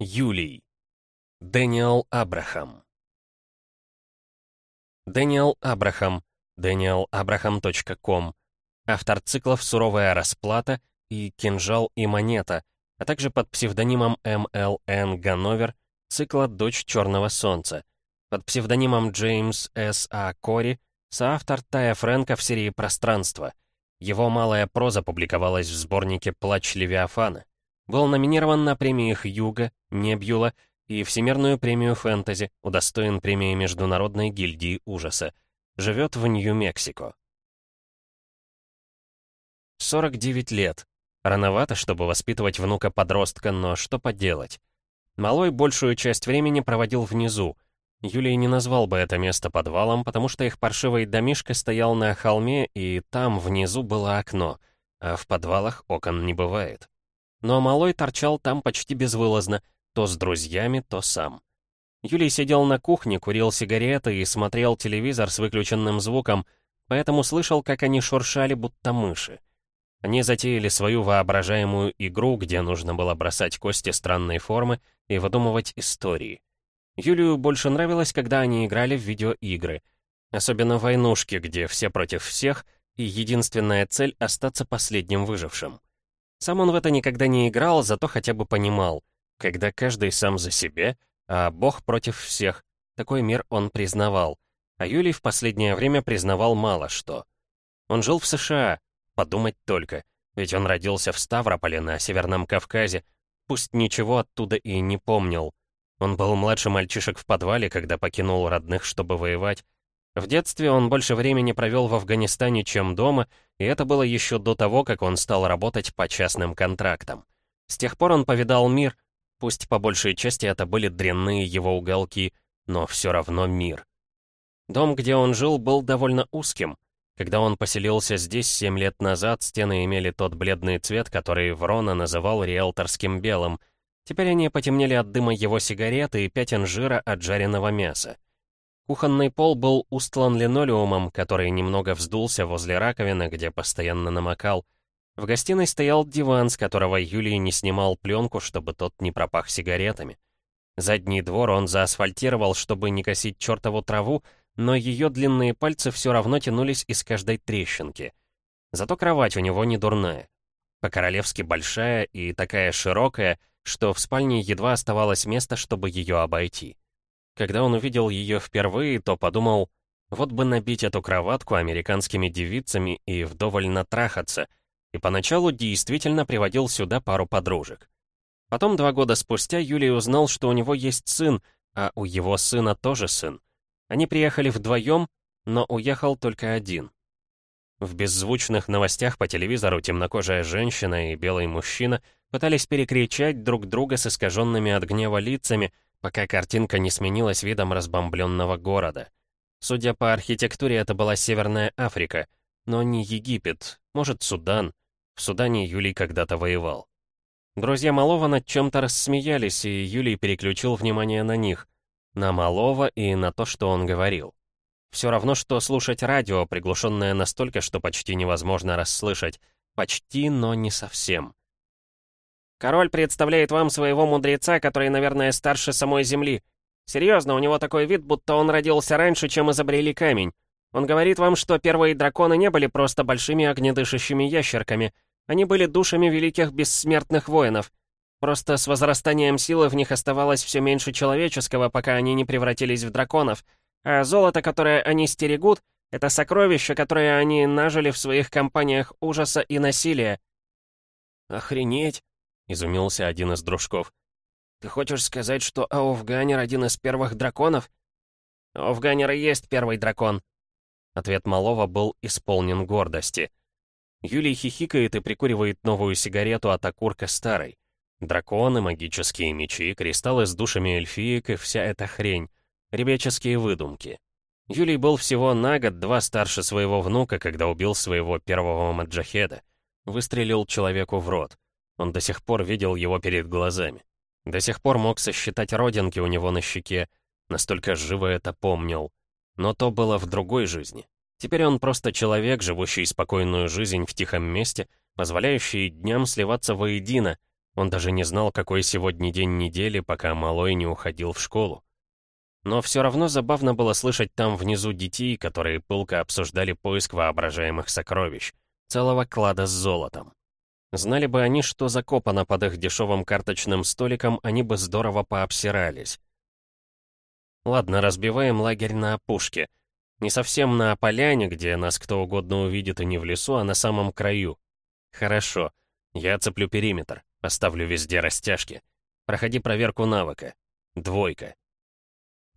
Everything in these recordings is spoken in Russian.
Юлий. Дэниел Абрахам. Дэниел Абрахам. danielabraham.com. Автор циклов «Суровая расплата» и «Кинжал и монета», а также под псевдонимом МЛН Ганновер цикла «Дочь Черного Солнца». Под псевдонимом Джеймс С. А. Кори соавтор Тая Фрэнка в серии «Пространство». Его малая проза публиковалась в сборнике «Плач Левиафана». Был номинирован на премиях Юга, Небьюла и Всемирную премию фэнтези, удостоен премии Международной гильдии ужаса. Живет в Нью-Мексико. 49 лет. Рановато, чтобы воспитывать внука-подростка, но что поделать. Малой большую часть времени проводил внизу. Юлий не назвал бы это место подвалом, потому что их паршивый домишко стоял на холме, и там внизу было окно, а в подвалах окон не бывает. Но малой торчал там почти безвылазно, то с друзьями, то сам. Юлий сидел на кухне, курил сигареты и смотрел телевизор с выключенным звуком, поэтому слышал, как они шуршали, будто мыши. Они затеяли свою воображаемую игру, где нужно было бросать кости странной формы и выдумывать истории. Юлию больше нравилось, когда они играли в видеоигры. Особенно войнушки, где все против всех, и единственная цель — остаться последним выжившим. Сам он в это никогда не играл, зато хотя бы понимал, когда каждый сам за себя, а Бог против всех. Такой мир он признавал. А Юлий в последнее время признавал мало что. Он жил в США, подумать только, ведь он родился в Ставрополе на Северном Кавказе, пусть ничего оттуда и не помнил. Он был младше мальчишек в подвале, когда покинул родных, чтобы воевать, в детстве он больше времени провел в Афганистане, чем дома, и это было еще до того, как он стал работать по частным контрактам. С тех пор он повидал мир, пусть по большей части это были дрянные его уголки, но все равно мир. Дом, где он жил, был довольно узким. Когда он поселился здесь семь лет назад, стены имели тот бледный цвет, который Врона называл риэлторским белым. Теперь они потемнели от дыма его сигареты и пятен жира от жареного мяса. Кухонный пол был устлан линолеумом, который немного вздулся возле раковины, где постоянно намокал. В гостиной стоял диван, с которого Юлий не снимал пленку, чтобы тот не пропах сигаретами. Задний двор он заасфальтировал, чтобы не косить чертову траву, но ее длинные пальцы все равно тянулись из каждой трещинки. Зато кровать у него не дурная. По-королевски большая и такая широкая, что в спальне едва оставалось место, чтобы ее обойти. Когда он увидел ее впервые, то подумал, вот бы набить эту кроватку американскими девицами и вдоволь натрахаться, и поначалу действительно приводил сюда пару подружек. Потом, два года спустя, Юлий узнал, что у него есть сын, а у его сына тоже сын. Они приехали вдвоем, но уехал только один. В беззвучных новостях по телевизору темнокожая женщина и белый мужчина пытались перекричать друг друга с искаженными от гнева лицами, пока картинка не сменилась видом разбомбленного города. Судя по архитектуре, это была Северная Африка, но не Египет, может, Судан. В Судане Юлий когда-то воевал. Друзья Малова над чем-то рассмеялись, и Юлий переключил внимание на них. На Малова и на то, что он говорил. Все равно, что слушать радио, приглушенное настолько, что почти невозможно расслышать. Почти, но не совсем. Король представляет вам своего мудреца, который, наверное, старше самой Земли. Серьезно, у него такой вид, будто он родился раньше, чем изобрели камень. Он говорит вам, что первые драконы не были просто большими огнедышащими ящерками. Они были душами великих бессмертных воинов. Просто с возрастанием силы в них оставалось все меньше человеческого, пока они не превратились в драконов. А золото, которое они стерегут, это сокровище, которое они нажили в своих компаниях ужаса и насилия. «Охренеть!» — изумился один из дружков. «Ты хочешь сказать, что Ауфганер один из первых драконов?» «Ауфганер и есть первый дракон». Ответ Малова был исполнен гордости. Юлий хихикает и прикуривает новую сигарету от окурка старой. Драконы, магические мечи, кристаллы с душами эльфиек и вся эта хрень. Ребяческие выдумки. Юлий был всего на год-два старше своего внука, когда убил своего первого маджахеда. Выстрелил человеку в рот. Он до сих пор видел его перед глазами. До сих пор мог сосчитать родинки у него на щеке, настолько живо это помнил. Но то было в другой жизни. Теперь он просто человек, живущий спокойную жизнь в тихом месте, позволяющий дням сливаться воедино, Он даже не знал, какой сегодня день недели, пока малой не уходил в школу. Но все равно забавно было слышать там внизу детей, которые пылко обсуждали поиск воображаемых сокровищ, целого клада с золотом. Знали бы они, что закопано под их дешевым карточным столиком, они бы здорово пообсирались. Ладно, разбиваем лагерь на опушке. Не совсем на поляне, где нас кто угодно увидит и не в лесу, а на самом краю. Хорошо. Я цеплю периметр. Поставлю везде растяжки. Проходи проверку навыка. Двойка.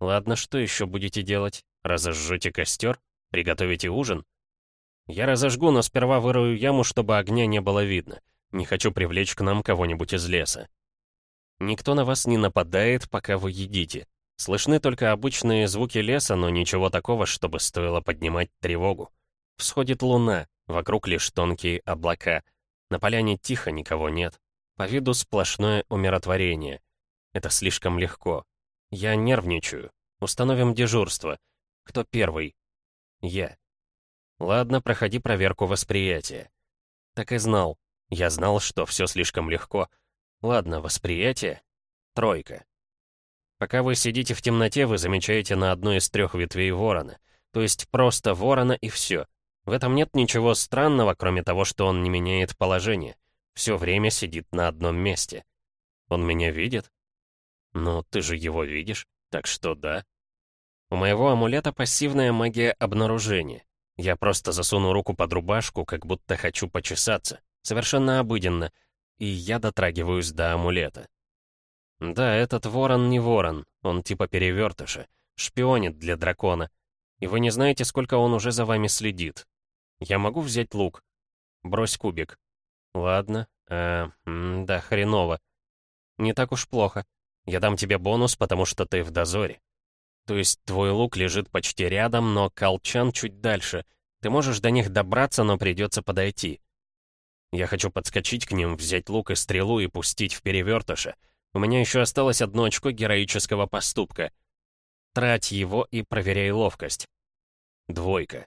Ладно, что еще будете делать? Разожжете костер? Приготовите ужин? Я разожгу, но сперва вырою яму, чтобы огня не было видно. Не хочу привлечь к нам кого-нибудь из леса. Никто на вас не нападает, пока вы едите. Слышны только обычные звуки леса, но ничего такого, чтобы стоило поднимать тревогу. Всходит луна, вокруг лишь тонкие облака. На поляне тихо, никого нет. По виду сплошное умиротворение. Это слишком легко. Я нервничаю. Установим дежурство. Кто первый? Я. Ладно, проходи проверку восприятия. Так и знал. Я знал, что все слишком легко. Ладно, восприятие. Тройка. Пока вы сидите в темноте, вы замечаете на одной из трех ветвей ворона. То есть просто ворона и все. В этом нет ничего странного, кроме того, что он не меняет положение. Все время сидит на одном месте. Он меня видит? «Ну, ты же его видишь, так что да». У моего амулета пассивная магия обнаружения. Я просто засуну руку под рубашку, как будто хочу почесаться. Совершенно обыденно. И я дотрагиваюсь до амулета. Да, этот ворон не ворон, он типа перевертыша. Шпионит для дракона. И вы не знаете, сколько он уже за вами следит. Я могу взять лук? Брось кубик. Ладно. Э, да, хреново. Не так уж плохо. Я дам тебе бонус, потому что ты в дозоре. То есть твой лук лежит почти рядом, но колчан чуть дальше. Ты можешь до них добраться, но придется подойти. Я хочу подскочить к ним, взять лук и стрелу и пустить в перевертыша. У меня еще осталось одно очко героического поступка. Трать его и проверяй ловкость. Двойка.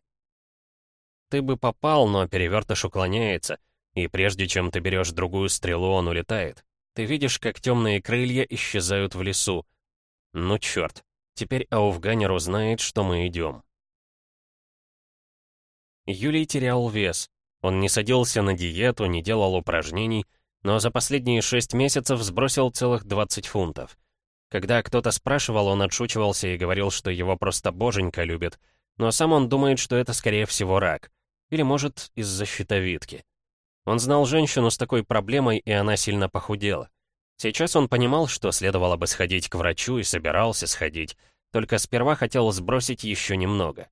Ты бы попал, но перевертыш уклоняется, и прежде чем ты берешь другую стрелу, он улетает. Ты видишь, как темные крылья исчезают в лесу. Ну черт, теперь Ауфганер узнает, что мы идем. Юлий терял вес. Он не садился на диету, не делал упражнений, но за последние шесть месяцев сбросил целых 20 фунтов. Когда кто-то спрашивал, он отшучивался и говорил, что его просто боженька любит, но сам он думает, что это скорее всего рак. Или, может, из-за щитовидки. Он знал женщину с такой проблемой, и она сильно похудела. Сейчас он понимал, что следовало бы сходить к врачу, и собирался сходить, только сперва хотел сбросить еще немного.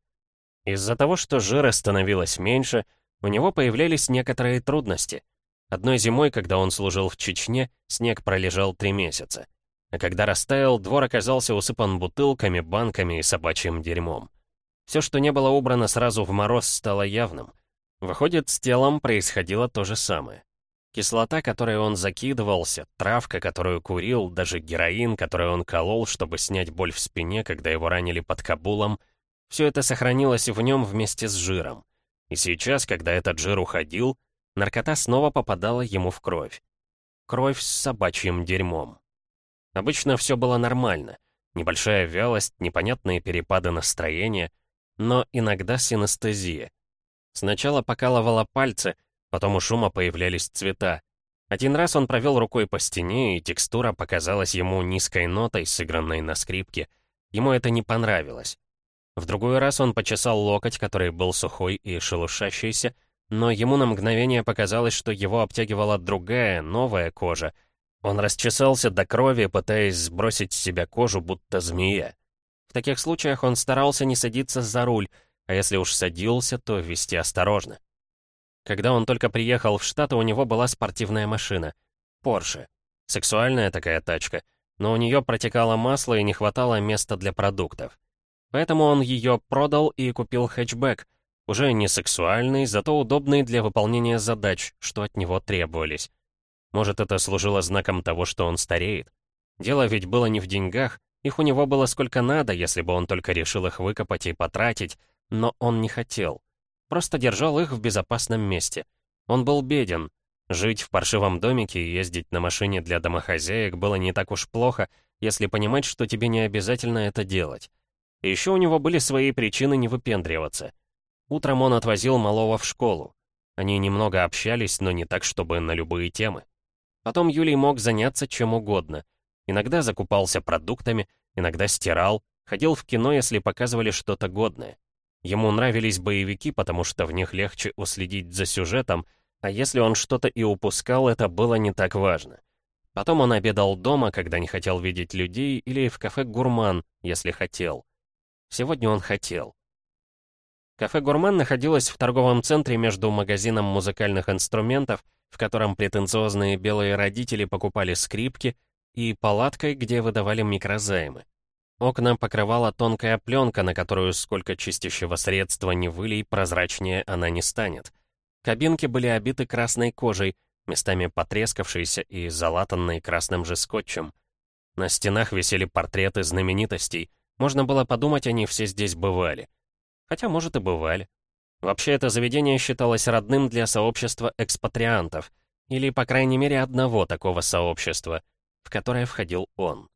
Из-за того, что жира становилось меньше, у него появлялись некоторые трудности. Одной зимой, когда он служил в Чечне, снег пролежал три месяца. А когда растаял, двор оказался усыпан бутылками, банками и собачьим дерьмом. Все, что не было убрано сразу в мороз, стало явным. Выходит, с телом происходило то же самое. Кислота, которой он закидывался, травка, которую курил, даже героин, который он колол, чтобы снять боль в спине, когда его ранили под Кабулом, все это сохранилось в нем вместе с жиром. И сейчас, когда этот жир уходил, наркота снова попадала ему в кровь. Кровь с собачьим дерьмом. Обычно все было нормально. Небольшая вялость, непонятные перепады настроения, но иногда синестезия — Сначала покалывало пальцы, потом у шума появлялись цвета. Один раз он провел рукой по стене, и текстура показалась ему низкой нотой, сыгранной на скрипке. Ему это не понравилось. В другой раз он почесал локоть, который был сухой и шелушащийся, но ему на мгновение показалось, что его обтягивала другая, новая кожа. Он расчесался до крови, пытаясь сбросить с себя кожу, будто змея. В таких случаях он старался не садиться за руль, а если уж садился, то вести осторожно. Когда он только приехал в Штаты, у него была спортивная машина. Порше. Сексуальная такая тачка, но у нее протекало масло и не хватало места для продуктов. Поэтому он ее продал и купил хэтчбэк, уже не сексуальный, зато удобный для выполнения задач, что от него требовались. Может, это служило знаком того, что он стареет? Дело ведь было не в деньгах, их у него было сколько надо, если бы он только решил их выкопать и потратить, но он не хотел. Просто держал их в безопасном месте. Он был беден. Жить в паршивом домике и ездить на машине для домохозяек было не так уж плохо, если понимать, что тебе не обязательно это делать. Еще у него были свои причины не выпендриваться. Утром он отвозил малого в школу. Они немного общались, но не так, чтобы на любые темы. Потом Юлий мог заняться чем угодно. Иногда закупался продуктами, иногда стирал, ходил в кино, если показывали что-то годное. Ему нравились боевики, потому что в них легче уследить за сюжетом, а если он что-то и упускал, это было не так важно. Потом он обедал дома, когда не хотел видеть людей, или в кафе «Гурман», если хотел. Сегодня он хотел. Кафе «Гурман» находилось в торговом центре между магазином музыкальных инструментов, в котором претенциозные белые родители покупали скрипки, и палаткой, где выдавали микрозаймы. Окна покрывала тонкая пленка, на которую сколько чистящего средства не вылей, прозрачнее она не станет. Кабинки были обиты красной кожей, местами потрескавшейся и залатанной красным же скотчем. На стенах висели портреты знаменитостей. Можно было подумать, они все здесь бывали. Хотя, может, и бывали. Вообще, это заведение считалось родным для сообщества экспатриантов, или, по крайней мере, одного такого сообщества, в которое входил он.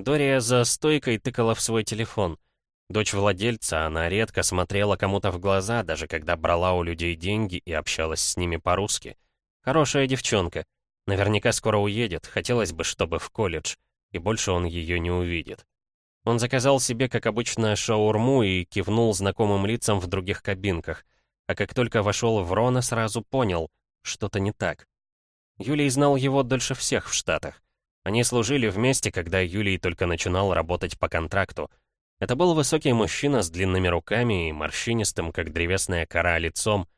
Дория за стойкой тыкала в свой телефон. Дочь владельца, она редко смотрела кому-то в глаза, даже когда брала у людей деньги и общалась с ними по-русски. Хорошая девчонка. Наверняка скоро уедет, хотелось бы, чтобы в колледж, и больше он ее не увидит. Он заказал себе, как обычно, шаурму и кивнул знакомым лицам в других кабинках. А как только вошел в Рона, сразу понял, что-то не так. Юлий знал его дольше всех в Штатах. Они служили вместе, когда Юлий только начинал работать по контракту. Это был высокий мужчина с длинными руками и морщинистым, как древесная кора, лицом.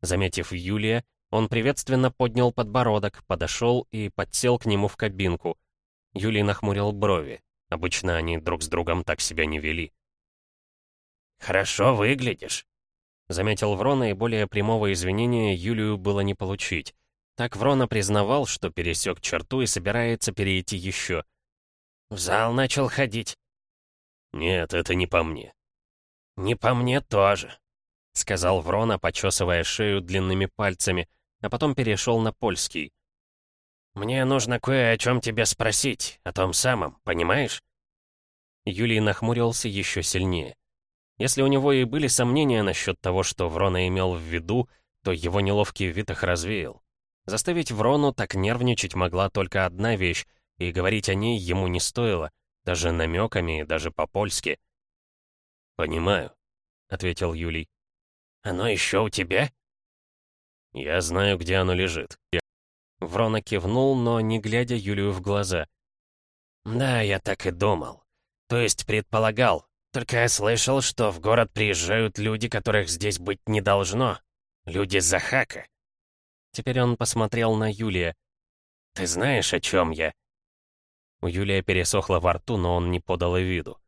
Заметив Юлия, он приветственно поднял подбородок, подошел и подсел к нему в кабинку. Юлий нахмурил брови. Обычно они друг с другом так себя не вели. «Хорошо выглядишь», — заметил Врона, и более прямого извинения Юлию было не получить. Так Врона признавал, что пересек черту и собирается перейти еще. «В зал начал ходить». «Нет, это не по мне». «Не по мне тоже», — сказал Врона, почесывая шею длинными пальцами, а потом перешел на польский. «Мне нужно кое о чем тебя спросить, о том самом, понимаешь?» Юлий нахмурился еще сильнее. Если у него и были сомнения насчет того, что Врона имел в виду, то его неловкий вид их развеял. Заставить Врону так нервничать могла только одна вещь, и говорить о ней ему не стоило, даже намеками, даже по-польски. «Понимаю», — ответил Юлий. «Оно еще у тебя?» «Я знаю, где оно лежит». Врона кивнул, но не глядя Юлию в глаза. «Да, я так и думал. То есть предполагал. Только я слышал, что в город приезжают люди, которых здесь быть не должно. Люди Захака». Теперь он посмотрел на Юлия. «Ты знаешь, о чем я?» У Юлия пересохло во рту, но он не подал и виду.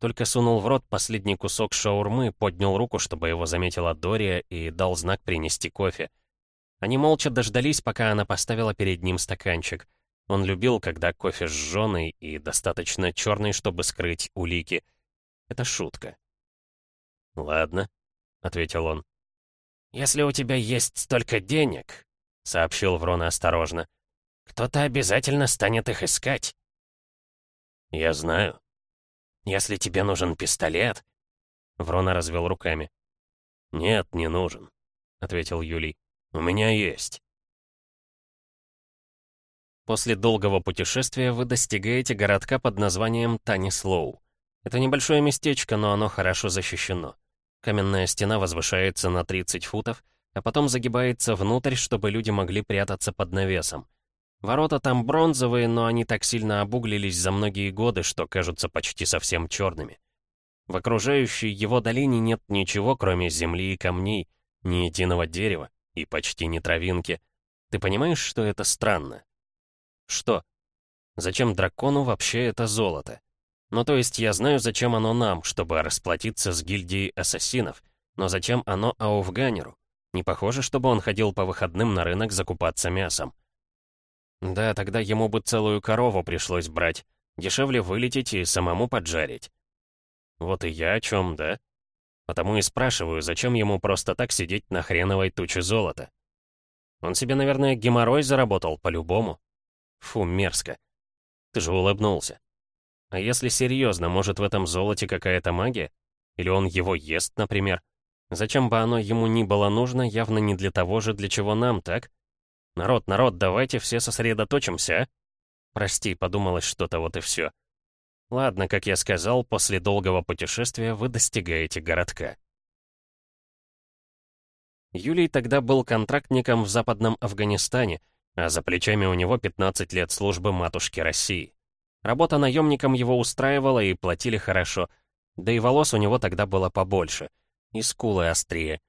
Только сунул в рот последний кусок шаурмы, поднял руку, чтобы его заметила Дория, и дал знак принести кофе. Они молча дождались, пока она поставила перед ним стаканчик. Он любил, когда кофе жженый и достаточно черный, чтобы скрыть улики. Это шутка. «Ладно», — ответил он. «Если у тебя есть столько денег», — сообщил Врона осторожно, «кто-то обязательно станет их искать». «Я знаю». «Если тебе нужен пистолет...» Врона развел руками. «Нет, не нужен», — ответил Юлий. У меня есть. После долгого путешествия вы достигаете городка под названием Танислоу. Это небольшое местечко, но оно хорошо защищено. Каменная стена возвышается на 30 футов, а потом загибается внутрь, чтобы люди могли прятаться под навесом. Ворота там бронзовые, но они так сильно обуглились за многие годы, что кажутся почти совсем черными. В окружающей его долине нет ничего, кроме земли и камней, ни единого дерева. И почти не травинки. Ты понимаешь, что это странно? Что? Зачем дракону вообще это золото? Ну то есть я знаю, зачем оно нам, чтобы расплатиться с гильдией ассасинов. Но зачем оно Ауфганеру? Не похоже, чтобы он ходил по выходным на рынок закупаться мясом. Да, тогда ему бы целую корову пришлось брать. Дешевле вылететь и самому поджарить. Вот и я о чем, да? Потому и спрашиваю, зачем ему просто так сидеть на хреновой туче золота? Он себе, наверное, геморрой заработал по-любому. Фу, мерзко. Ты же улыбнулся. А если серьезно, может в этом золоте какая-то магия? Или он его ест, например? Зачем бы оно ему ни было нужно, явно не для того же, для чего нам, так? Народ, народ, давайте все сосредоточимся? Прости, подумалось что-то, вот и все. Ладно, как я сказал, после долгого путешествия вы достигаете городка. Юлий тогда был контрактником в Западном Афганистане, а за плечами у него 15 лет службы матушки России. Работа наемником его устраивала и платили хорошо, да и волос у него тогда было побольше, и скулы острее.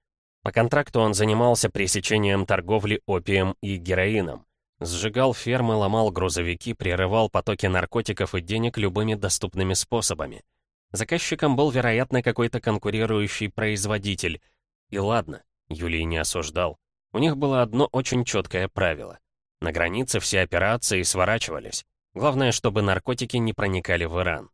По контракту он занимался пресечением торговли опием и героином. Сжигал фермы, ломал грузовики, прерывал потоки наркотиков и денег любыми доступными способами. Заказчиком был, вероятно, какой-то конкурирующий производитель. И ладно, Юлий не осуждал. У них было одно очень четкое правило. На границе все операции сворачивались. Главное, чтобы наркотики не проникали в Иран.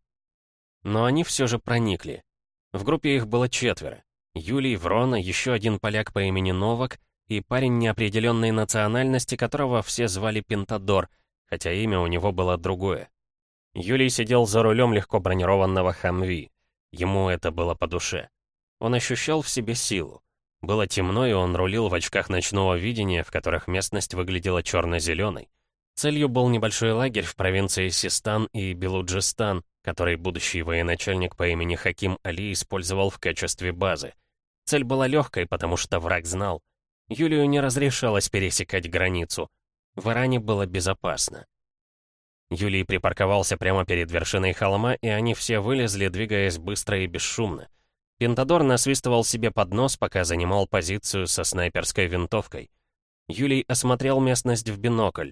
Но они все же проникли. В группе их было четверо. Юлий, Врона, еще один поляк по имени Новак и парень неопределенной национальности, которого все звали Пентадор, хотя имя у него было другое. Юлий сидел за рулем легко бронированного Хамви. Ему это было по душе. Он ощущал в себе силу. Было темно, и он рулил в очках ночного видения, в которых местность выглядела черно-зеленой. Целью был небольшой лагерь в провинции Систан и Белуджистан, который будущий военачальник по имени Хаким Али использовал в качестве базы. Цель была легкой, потому что враг знал. Юлию не разрешалось пересекать границу. В Иране было безопасно. Юлий припарковался прямо перед вершиной холма, и они все вылезли, двигаясь быстро и бесшумно. Пентадор насвистывал себе под нос, пока занимал позицию со снайперской винтовкой. Юлий осмотрел местность в бинокль.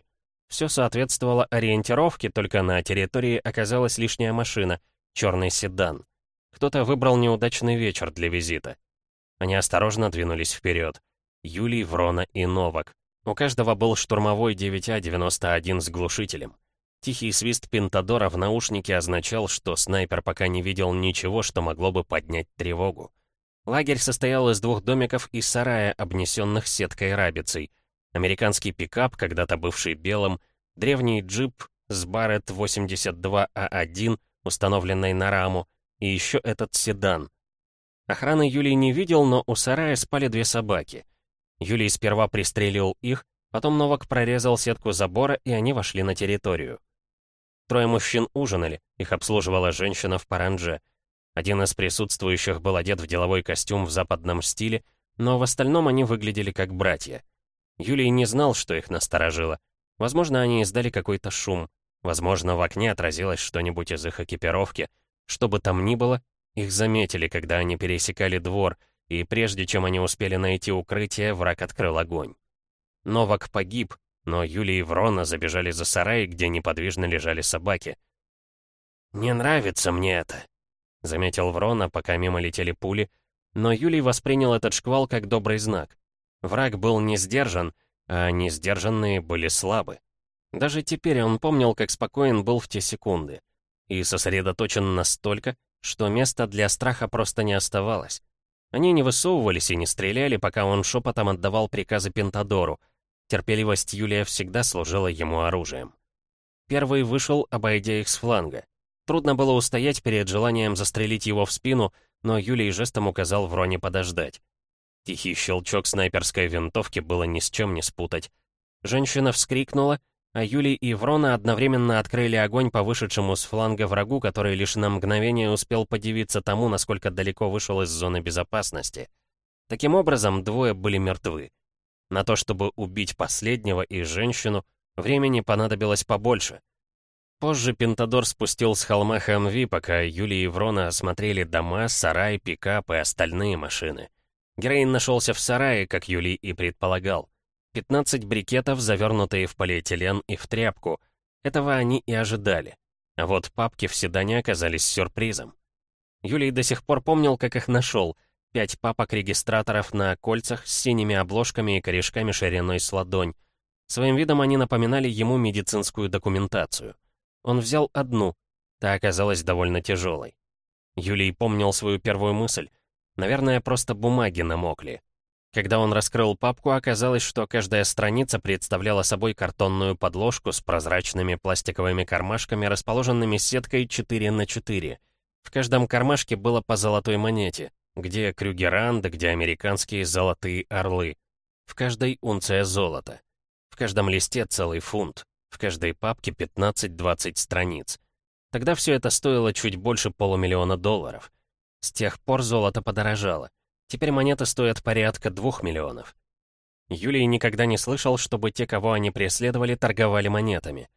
Все соответствовало ориентировке, только на территории оказалась лишняя машина, черный седан. Кто-то выбрал неудачный вечер для визита. Они осторожно двинулись вперед. Юлий, Врона и Новак. У каждого был штурмовой 9А-91 с глушителем. Тихий свист Пентадора в наушнике означал, что снайпер пока не видел ничего, что могло бы поднять тревогу. Лагерь состоял из двух домиков и сарая, обнесенных сеткой рабицей. Американский пикап, когда-то бывший белым, древний джип с Барретт 82А1, установленный на раму, и еще этот седан. Охраны Юлий не видел, но у сарая спали две собаки. Юлий сперва пристрелил их, потом Новак прорезал сетку забора, и они вошли на территорию. Трое мужчин ужинали, их обслуживала женщина в паранже. Один из присутствующих был одет в деловой костюм в западном стиле, но в остальном они выглядели как братья. Юлий не знал, что их насторожило. Возможно, они издали какой-то шум. Возможно, в окне отразилось что-нибудь из их экипировки. Что бы там ни было, их заметили, когда они пересекали двор, и прежде чем они успели найти укрытие, враг открыл огонь. Новак погиб, но Юлия и Врона забежали за сарай, где неподвижно лежали собаки. «Не нравится мне это», — заметил Врона, пока мимо летели пули, но Юлий воспринял этот шквал как добрый знак. Враг был не сдержан, а несдержанные были слабы. Даже теперь он помнил, как спокоен был в те секунды. И сосредоточен настолько, что места для страха просто не оставалось. Они не высовывались и не стреляли, пока он шепотом отдавал приказы Пентадору — Терпеливость Юлия всегда служила ему оружием. Первый вышел, обойдя их с фланга. Трудно было устоять перед желанием застрелить его в спину, но Юлий жестом указал Вроне подождать. Тихий щелчок снайперской винтовки было ни с чем не спутать. Женщина вскрикнула, а Юлий и Врона одновременно открыли огонь по вышедшему с фланга врагу, который лишь на мгновение успел подивиться тому, насколько далеко вышел из зоны безопасности. Таким образом, двое были мертвы. На то, чтобы убить последнего и женщину, времени понадобилось побольше. Позже Пентадор спустил с холма Хамви, пока Юлия и Врона осмотрели дома, сарай, пикап и остальные машины. Героин нашелся в сарае, как Юлий и предполагал. 15 брикетов, завернутые в полиэтилен и в тряпку. Этого они и ожидали. А вот папки в седане оказались сюрпризом. Юлий до сих пор помнил, как их нашел — Пять папок-регистраторов на кольцах с синими обложками и корешками шириной с ладонь. Своим видом они напоминали ему медицинскую документацию. Он взял одну, та оказалась довольно тяжелой. Юлий помнил свою первую мысль. Наверное, просто бумаги намокли. Когда он раскрыл папку, оказалось, что каждая страница представляла собой картонную подложку с прозрачными пластиковыми кармашками, расположенными сеткой 4 на 4. В каждом кармашке было по золотой монете, где крюгеранд, где американские золотые орлы. В каждой унция золота. В каждом листе целый фунт. В каждой папке 15-20 страниц. Тогда все это стоило чуть больше полумиллиона долларов. С тех пор золото подорожало. Теперь монеты стоят порядка двух миллионов. Юлий никогда не слышал, чтобы те, кого они преследовали, торговали монетами.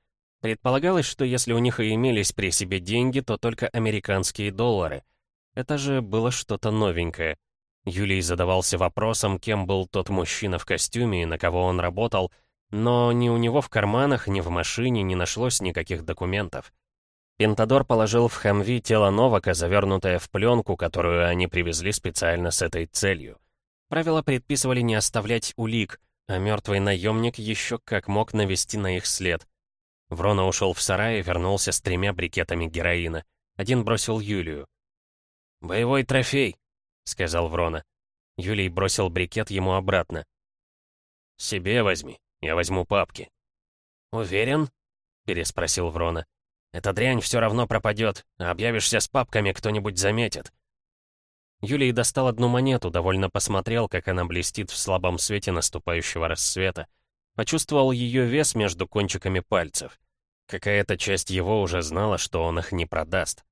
Предполагалось, что если у них и имелись при себе деньги, то только американские доллары. Это же было что-то новенькое. Юлий задавался вопросом, кем был тот мужчина в костюме и на кого он работал, но ни у него в карманах, ни в машине не нашлось никаких документов. Пентадор положил в Хамви тело Новака, завернутое в пленку, которую они привезли специально с этой целью. Правила предписывали не оставлять улик, а мертвый наемник еще как мог навести на их след. Врона ушел в сарай и вернулся с тремя брикетами героина. Один бросил Юлию. «Боевой трофей», — сказал Врона. Юлий бросил брикет ему обратно. «Себе возьми, я возьму папки». «Уверен?» — переспросил Врона. Эта дрянь все равно пропадет, а объявишься с папками, кто-нибудь заметит. Юлий достал одну монету, довольно посмотрел, как она блестит в слабом свете наступающего рассвета. Почувствовал ее вес между кончиками пальцев. Какая-то часть его уже знала, что он их не продаст.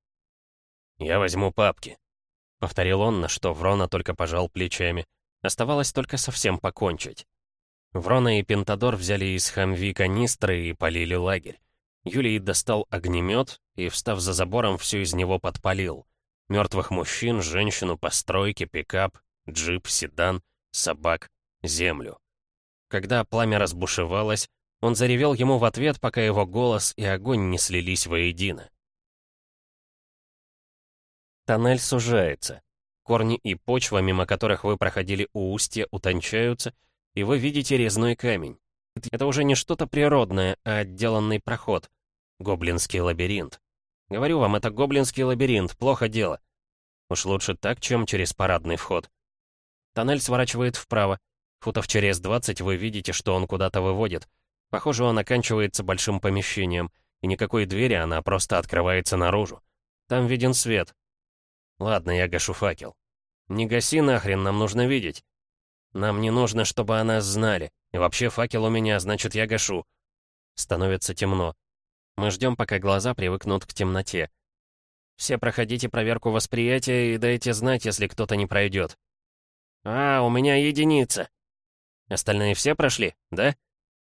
«Я возьму папки», — повторил он, на что Врона только пожал плечами. Оставалось только совсем покончить. Врона и Пентадор взяли из хамви канистры и полили лагерь. Юлий достал огнемет и, встав за забором, все из него подпалил. Мертвых мужчин, женщину, постройки, пикап, джип, седан, собак, землю. Когда пламя разбушевалось, он заревел ему в ответ, пока его голос и огонь не слились воедино. Тоннель сужается. Корни и почва, мимо которых вы проходили у устья, утончаются, и вы видите резной камень. Это уже не что-то природное, а отделанный проход. Гоблинский лабиринт. Говорю вам, это гоблинский лабиринт, плохо дело. Уж лучше так, чем через парадный вход. Тоннель сворачивает вправо. Футов через 20 вы видите, что он куда-то выводит. Похоже, он оканчивается большим помещением, и никакой двери, она просто открывается наружу. Там виден свет. Ладно, я гашу факел. Не гаси нахрен, нам нужно видеть. Нам не нужно, чтобы о нас знали. И вообще факел у меня, значит, я гашу. Становится темно. Мы ждем, пока глаза привыкнут к темноте. Все проходите проверку восприятия и дайте знать, если кто-то не пройдет. А, у меня единица. Остальные все прошли, да?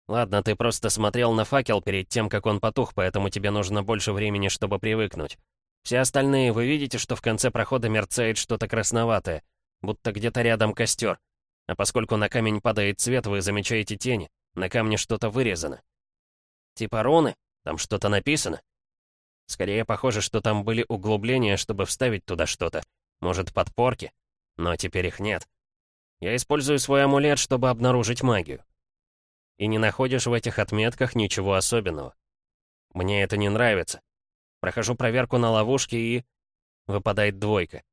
Ладно, ты просто смотрел на факел перед тем, как он потух, поэтому тебе нужно больше времени, чтобы привыкнуть. Все остальные, вы видите, что в конце прохода мерцает что-то красноватое, будто где-то рядом костер. А поскольку на камень падает свет, вы замечаете тени. На камне что-то вырезано. Типа руны? Там что-то написано? Скорее похоже, что там были углубления, чтобы вставить туда что-то. Может, подпорки? Но теперь их нет. Я использую свой амулет, чтобы обнаружить магию. И не находишь в этих отметках ничего особенного. Мне это не нравится. Прохожу проверку на ловушке и... Выпадает двойка.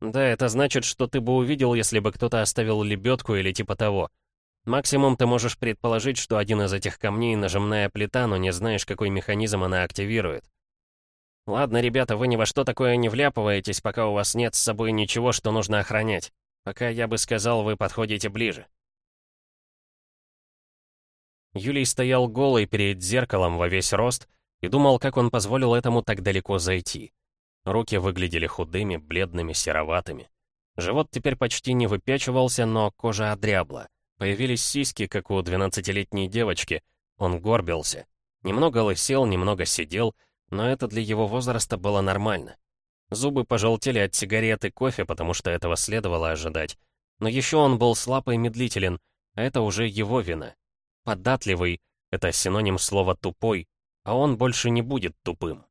Да, это значит, что ты бы увидел, если бы кто-то оставил лебедку или типа того. Максимум ты можешь предположить, что один из этих камней — нажимная плита, но не знаешь, какой механизм она активирует. Ладно, ребята, вы ни во что такое не вляпываетесь, пока у вас нет с собой ничего, что нужно охранять. Пока, я бы сказал, вы подходите ближе. Юлий стоял голый перед зеркалом во весь рост и думал, как он позволил этому так далеко зайти. Руки выглядели худыми, бледными, сероватыми. Живот теперь почти не выпячивался, но кожа одрябла. Появились сиськи, как у 12-летней девочки. Он горбился. Немного лысел, немного сидел, но это для его возраста было нормально. Зубы пожелтели от сигарет и кофе, потому что этого следовало ожидать. Но еще он был слаб и медлителен, а это уже его вина. Податливый — это синоним слова «тупой», а он больше не будет тупым.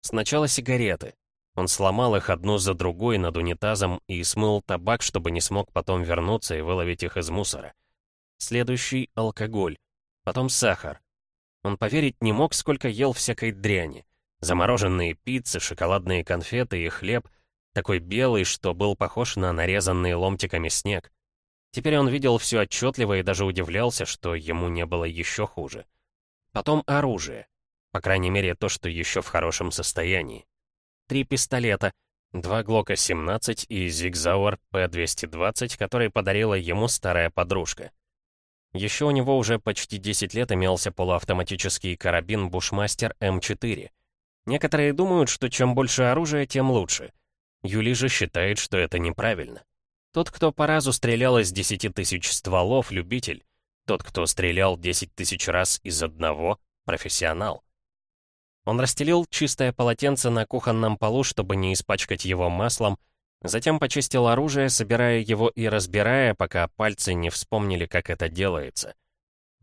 Сначала сигареты. Он сломал их одну за другой над унитазом и смыл табак, чтобы не смог потом вернуться и выловить их из мусора. Следующий — алкоголь. Потом сахар. Он поверить не мог, сколько ел всякой дряни. Замороженные пиццы, шоколадные конфеты и хлеб, такой белый, что был похож на нарезанный ломтиками снег. Теперь он видел все отчетливо и даже удивлялся, что ему не было еще хуже. Потом оружие. По крайней мере, то, что еще в хорошем состоянии. Три пистолета, два Глока 17 и Зигзауэр П-220, который подарила ему старая подружка. Еще у него уже почти 10 лет имелся полуавтоматический карабин Бушмастер М4. Некоторые думают, что чем больше оружия, тем лучше. Юли же считает, что это неправильно. Тот, кто по разу стрелял из 10 тысяч стволов, любитель. Тот, кто стрелял 10 тысяч раз из одного, профессионал. Он расстелил чистое полотенце на кухонном полу, чтобы не испачкать его маслом, затем почистил оружие, собирая его и разбирая, пока пальцы не вспомнили, как это делается.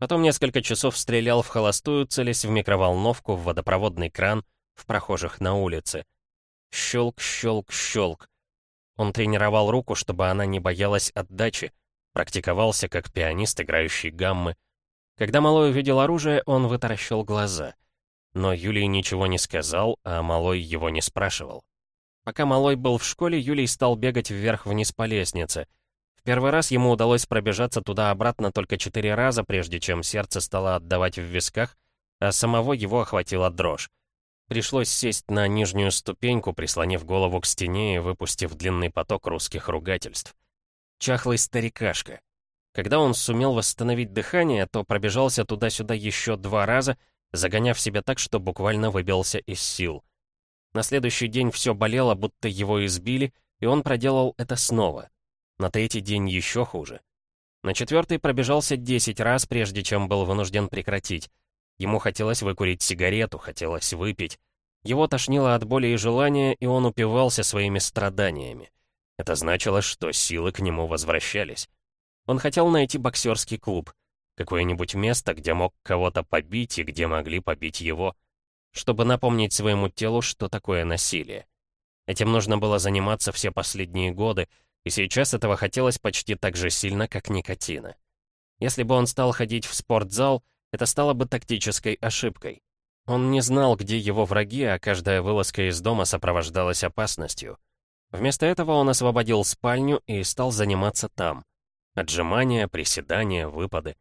Потом несколько часов стрелял в холостую, целясь в микроволновку, в водопроводный кран, в прохожих на улице. Щелк, щелк, щелк. Он тренировал руку, чтобы она не боялась отдачи, практиковался как пианист, играющий гаммы. Когда Малой увидел оружие, он вытаращил глаза — но Юлий ничего не сказал, а Малой его не спрашивал. Пока Малой был в школе, Юлий стал бегать вверх-вниз по лестнице. В первый раз ему удалось пробежаться туда-обратно только четыре раза, прежде чем сердце стало отдавать в висках, а самого его охватила дрожь. Пришлось сесть на нижнюю ступеньку, прислонив голову к стене и выпустив длинный поток русских ругательств. Чахлый старикашка. Когда он сумел восстановить дыхание, то пробежался туда-сюда еще два раза — загоняв себя так, что буквально выбился из сил. На следующий день все болело, будто его избили, и он проделал это снова. На третий день еще хуже. На четвертый пробежался 10 раз, прежде чем был вынужден прекратить. Ему хотелось выкурить сигарету, хотелось выпить. Его тошнило от боли и желания, и он упивался своими страданиями. Это значило, что силы к нему возвращались. Он хотел найти боксерский клуб — Какое-нибудь место, где мог кого-то побить и где могли побить его. Чтобы напомнить своему телу, что такое насилие. Этим нужно было заниматься все последние годы, и сейчас этого хотелось почти так же сильно, как никотина. Если бы он стал ходить в спортзал, это стало бы тактической ошибкой. Он не знал, где его враги, а каждая вылазка из дома сопровождалась опасностью. Вместо этого он освободил спальню и стал заниматься там. Отжимания, приседания, выпады.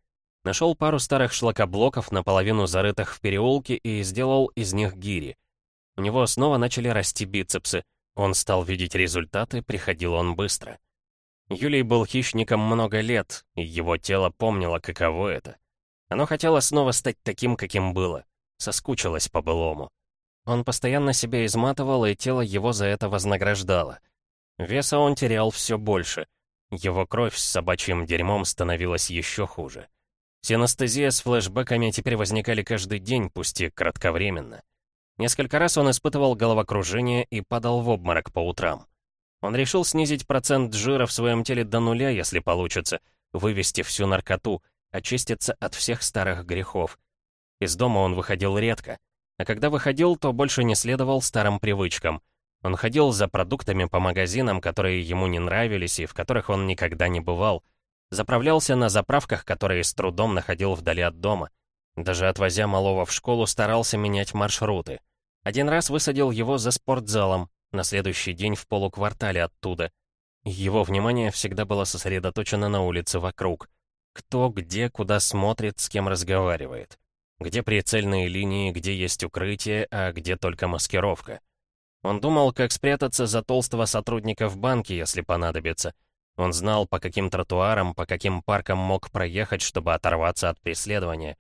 Нашел пару старых шлакоблоков, наполовину зарытых в переулке, и сделал из них гири. У него снова начали расти бицепсы. Он стал видеть результаты, приходил он быстро. Юлий был хищником много лет, и его тело помнило, каково это. Оно хотело снова стать таким, каким было. Соскучилось по-былому. Он постоянно себя изматывал, и тело его за это вознаграждало. Веса он терял все больше. Его кровь с собачьим дерьмом становилась еще хуже. Синестезия с флешбэками теперь возникали каждый день, пусть и кратковременно. Несколько раз он испытывал головокружение и падал в обморок по утрам. Он решил снизить процент жира в своем теле до нуля, если получится, вывести всю наркоту, очиститься от всех старых грехов. Из дома он выходил редко, а когда выходил, то больше не следовал старым привычкам. Он ходил за продуктами по магазинам, которые ему не нравились и в которых он никогда не бывал — Заправлялся на заправках, которые с трудом находил вдали от дома. Даже отвозя малого в школу, старался менять маршруты. Один раз высадил его за спортзалом, на следующий день в полуквартале оттуда. Его внимание всегда было сосредоточено на улице вокруг. Кто, где, куда смотрит, с кем разговаривает. Где прицельные линии, где есть укрытие, а где только маскировка. Он думал, как спрятаться за толстого сотрудника в банке, если понадобится — он знал, по каким тротуарам, по каким паркам мог проехать, чтобы оторваться от преследования.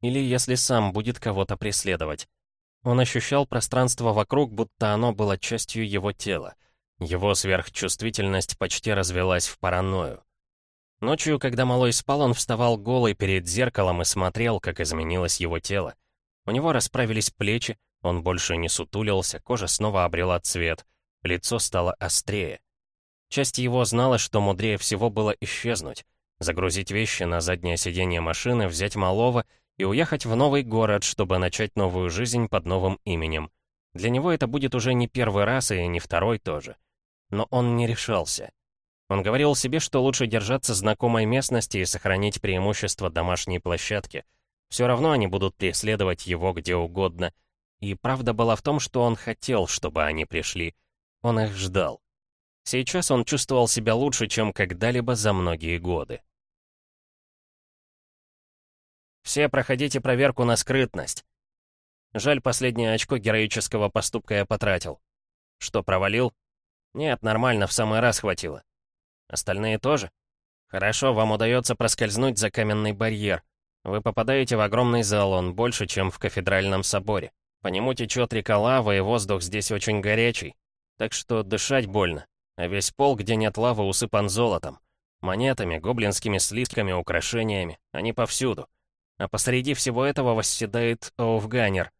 Или если сам будет кого-то преследовать. Он ощущал пространство вокруг, будто оно было частью его тела. Его сверхчувствительность почти развелась в паранойю. Ночью, когда малой спал, он вставал голый перед зеркалом и смотрел, как изменилось его тело. У него расправились плечи, он больше не сутулился, кожа снова обрела цвет, лицо стало острее. Часть его знала, что мудрее всего было исчезнуть, загрузить вещи на заднее сиденье машины, взять малого и уехать в новый город, чтобы начать новую жизнь под новым именем. Для него это будет уже не первый раз и не второй тоже. Но он не решался. Он говорил себе, что лучше держаться знакомой местности и сохранить преимущество домашней площадки. Все равно они будут преследовать его где угодно. И правда была в том, что он хотел, чтобы они пришли. Он их ждал. Сейчас он чувствовал себя лучше, чем когда-либо за многие годы. «Все проходите проверку на скрытность». Жаль, последнее очко героического поступка я потратил. Что, провалил? Нет, нормально, в самый раз хватило. Остальные тоже? Хорошо, вам удается проскользнуть за каменный барьер. Вы попадаете в огромный зал, он больше, чем в кафедральном соборе. По нему течет река лава, и воздух здесь очень горячий. Так что дышать больно а весь пол, где нет лавы, усыпан золотом. Монетами, гоблинскими слитками, украшениями. Они повсюду. А посреди всего этого восседает Оуфганер.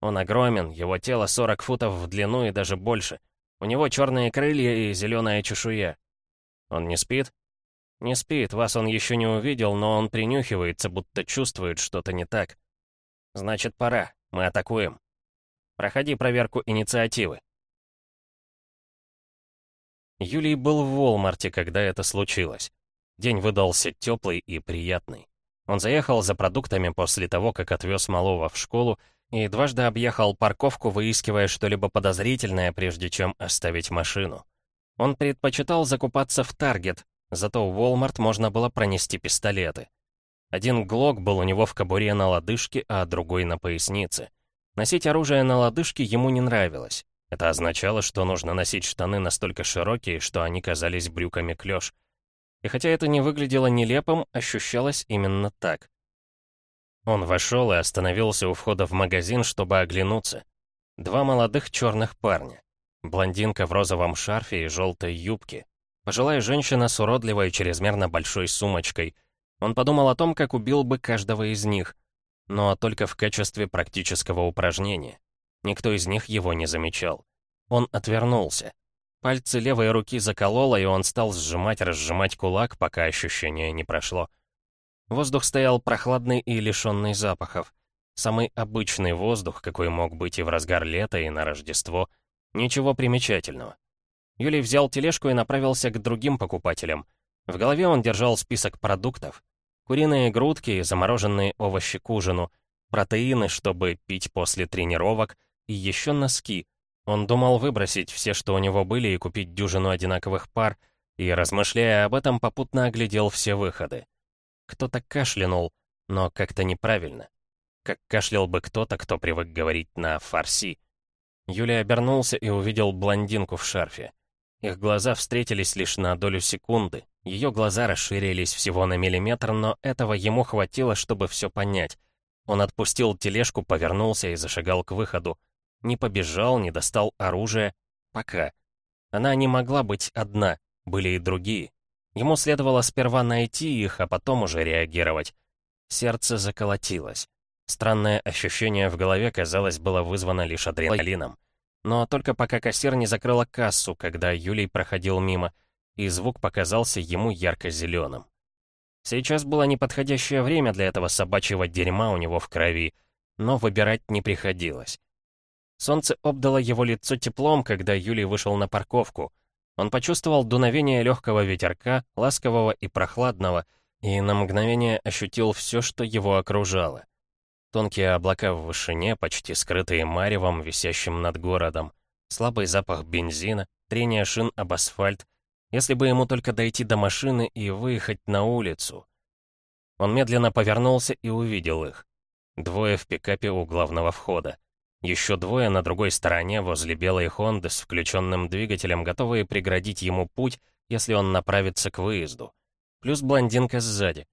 Он огромен, его тело 40 футов в длину и даже больше. У него черные крылья и зеленая чешуя. Он не спит? Не спит, вас он еще не увидел, но он принюхивается, будто чувствует что-то не так. Значит, пора, мы атакуем. Проходи проверку инициативы. Юлий был в Волмарте, когда это случилось. День выдался теплый и приятный. Он заехал за продуктами после того, как отвез малого в школу, и дважды объехал парковку, выискивая что-либо подозрительное, прежде чем оставить машину. Он предпочитал закупаться в Таргет, зато в Walmart можно было пронести пистолеты. Один глок был у него в кобуре на лодыжке, а другой на пояснице. Носить оружие на лодыжке ему не нравилось. Это означало, что нужно носить штаны настолько широкие, что они казались брюками клёш. И хотя это не выглядело нелепым, ощущалось именно так. Он вошел и остановился у входа в магазин, чтобы оглянуться. Два молодых черных парня. Блондинка в розовом шарфе и желтой юбке. Пожилая женщина с уродливой чрезмерно большой сумочкой. Он подумал о том, как убил бы каждого из них, но только в качестве практического упражнения. Никто из них его не замечал. Он отвернулся. Пальцы левой руки закололо, и он стал сжимать-разжимать кулак, пока ощущение не прошло. Воздух стоял прохладный и лишенный запахов. Самый обычный воздух, какой мог быть и в разгар лета, и на Рождество. Ничего примечательного. Юлий взял тележку и направился к другим покупателям. В голове он держал список продуктов. Куриные грудки замороженные овощи к ужину, протеины, чтобы пить после тренировок, и еще носки. Он думал выбросить все, что у него были, и купить дюжину одинаковых пар, и, размышляя об этом, попутно оглядел все выходы. Кто-то кашлянул, но как-то неправильно. Как кашлял бы кто-то, кто привык говорить на фарси. Юлия обернулся и увидел блондинку в шарфе. Их глаза встретились лишь на долю секунды. Ее глаза расширились всего на миллиметр, но этого ему хватило, чтобы все понять. Он отпустил тележку, повернулся и зашагал к выходу. Не побежал, не достал оружие. Пока. Она не могла быть одна, были и другие. Ему следовало сперва найти их, а потом уже реагировать. Сердце заколотилось. Странное ощущение в голове, казалось, было вызвано лишь адреналином. Но только пока кассир не закрыла кассу, когда Юлий проходил мимо, и звук показался ему ярко-зеленым. Сейчас было неподходящее время для этого собачьего дерьма у него в крови, но выбирать не приходилось. Солнце обдало его лицо теплом, когда Юлий вышел на парковку. Он почувствовал дуновение легкого ветерка, ласкового и прохладного, и на мгновение ощутил все, что его окружало. Тонкие облака в вышине, почти скрытые маревом, висящим над городом. Слабый запах бензина, трение шин об асфальт. Если бы ему только дойти до машины и выехать на улицу. Он медленно повернулся и увидел их. Двое в пикапе у главного входа. Еще двое на другой стороне, возле белой Хонды с включенным двигателем, готовые преградить ему путь, если он направится к выезду. Плюс блондинка сзади.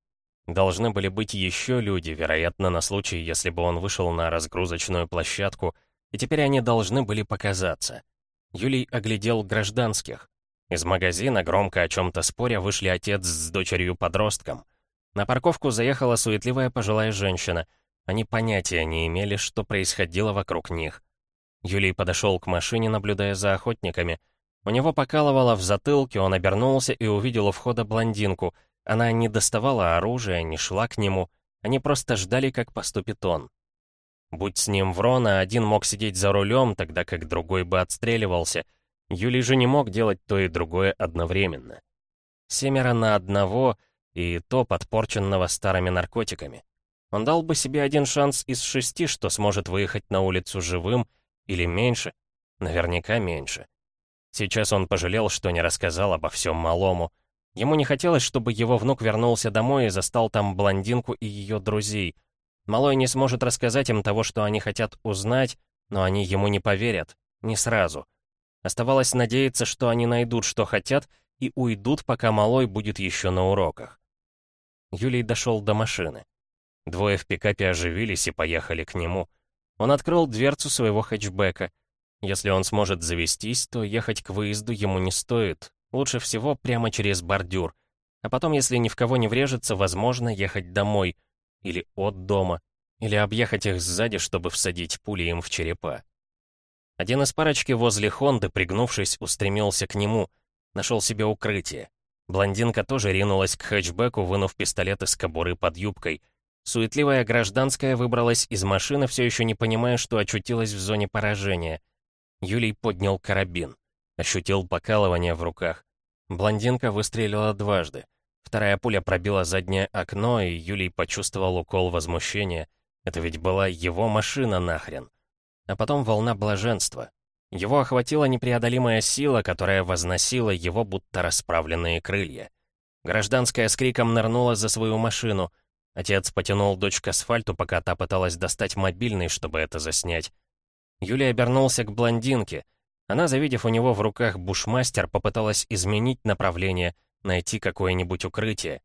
Должны были быть еще люди, вероятно, на случай, если бы он вышел на разгрузочную площадку, и теперь они должны были показаться. Юлий оглядел гражданских. Из магазина, громко о чем-то споря, вышли отец с дочерью-подростком. На парковку заехала суетливая пожилая женщина — они понятия не имели, что происходило вокруг них. Юлий подошел к машине, наблюдая за охотниками. У него покалывало в затылке, он обернулся и увидел у входа блондинку. Она не доставала оружия, не шла к нему. Они просто ждали, как поступит он. Будь с ним Врона, один мог сидеть за рулем, тогда как другой бы отстреливался. Юлий же не мог делать то и другое одновременно. Семеро на одного, и то подпорченного старыми наркотиками. Он дал бы себе один шанс из шести, что сможет выехать на улицу живым, или меньше, наверняка меньше. Сейчас он пожалел, что не рассказал обо всем малому. Ему не хотелось, чтобы его внук вернулся домой и застал там блондинку и ее друзей. Малой не сможет рассказать им того, что они хотят узнать, но они ему не поверят. Не сразу. Оставалось надеяться, что они найдут, что хотят, и уйдут, пока Малой будет еще на уроках. Юлий дошел до машины. Двое в пикапе оживились и поехали к нему. Он открыл дверцу своего хэтчбека. Если он сможет завестись, то ехать к выезду ему не стоит. Лучше всего прямо через бордюр. А потом, если ни в кого не врежется, возможно, ехать домой. Или от дома. Или объехать их сзади, чтобы всадить пули им в черепа. Один из парочки возле Хонды, пригнувшись, устремился к нему. Нашел себе укрытие. Блондинка тоже ринулась к хэтчбеку, вынув пистолет из кобуры под юбкой. Суетливая гражданская выбралась из машины, все еще не понимая, что очутилась в зоне поражения. Юлий поднял карабин. Ощутил покалывание в руках. Блондинка выстрелила дважды. Вторая пуля пробила заднее окно, и Юлий почувствовал укол возмущения. Это ведь была его машина нахрен. А потом волна блаженства. Его охватила непреодолимая сила, которая возносила его, будто расправленные крылья. Гражданская с криком нырнула за свою машину. Отец потянул дочь к асфальту, пока та пыталась достать мобильный, чтобы это заснять. Юлия обернулся к блондинке — она, завидев у него в руках бушмастер, попыталась изменить направление, найти какое-нибудь укрытие.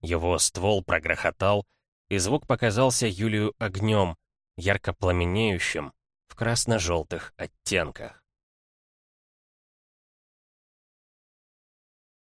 Его ствол прогрохотал, и звук показался Юлию огнем, ярко пламенеющим, в красно-желтых оттенках.